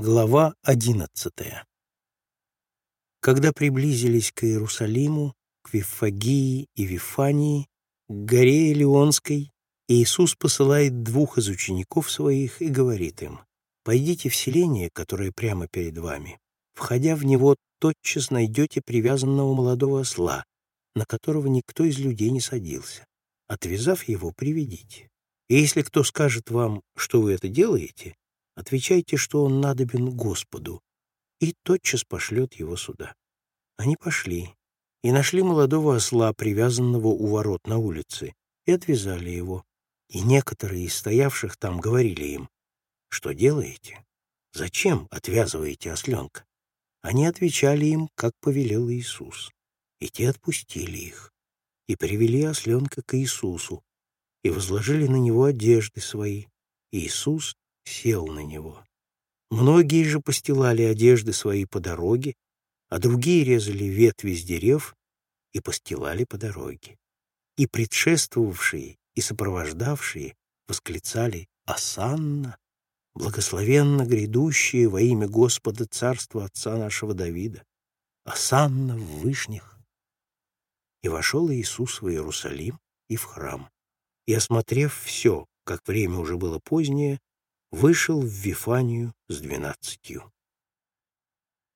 Глава одиннадцатая Когда приблизились к Иерусалиму, к Вифагии и Вифании, к горе Илионской, Иисус посылает двух из учеников своих и говорит им, «Пойдите в селение, которое прямо перед вами. Входя в него, тотчас найдете привязанного молодого осла, на которого никто из людей не садился. Отвязав его, приведите. И если кто скажет вам, что вы это делаете, Отвечайте, что он надобен Господу, и тотчас пошлет его сюда. Они пошли и нашли молодого осла, привязанного у ворот на улице, и отвязали его. И некоторые из стоявших там говорили им, «Что делаете? Зачем отвязываете осленка?» Они отвечали им, как повелел Иисус, и те отпустили их, и привели осленка к Иисусу, и возложили на него одежды свои. Иисус сел на него. Многие же постилали одежды свои по дороге, а другие резали ветви с дерев и постилали по дороге. И предшествовавшие и сопровождавшие восклицали «Асанна!» благословенно грядущие во имя Господа Царства Отца нашего Давида, Асанна в вышних. И вошел Иисус в Иерусалим и в храм, и, осмотрев все, как время уже было позднее, вышел в Вифанию с двенадцатью.